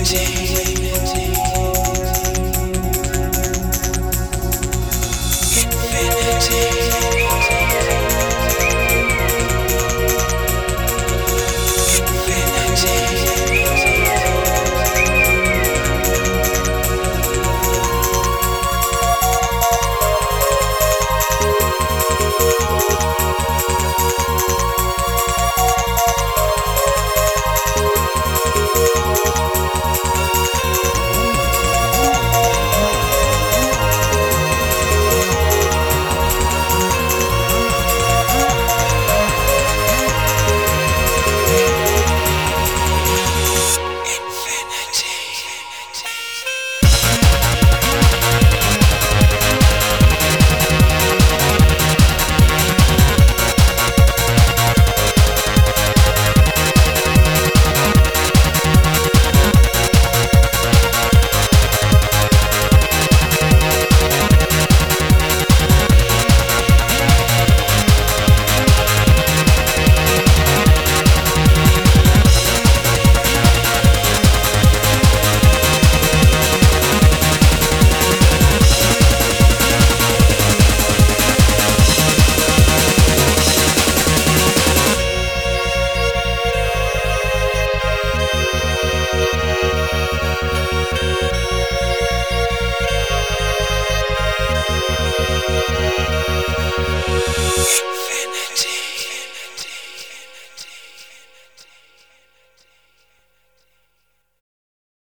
empty.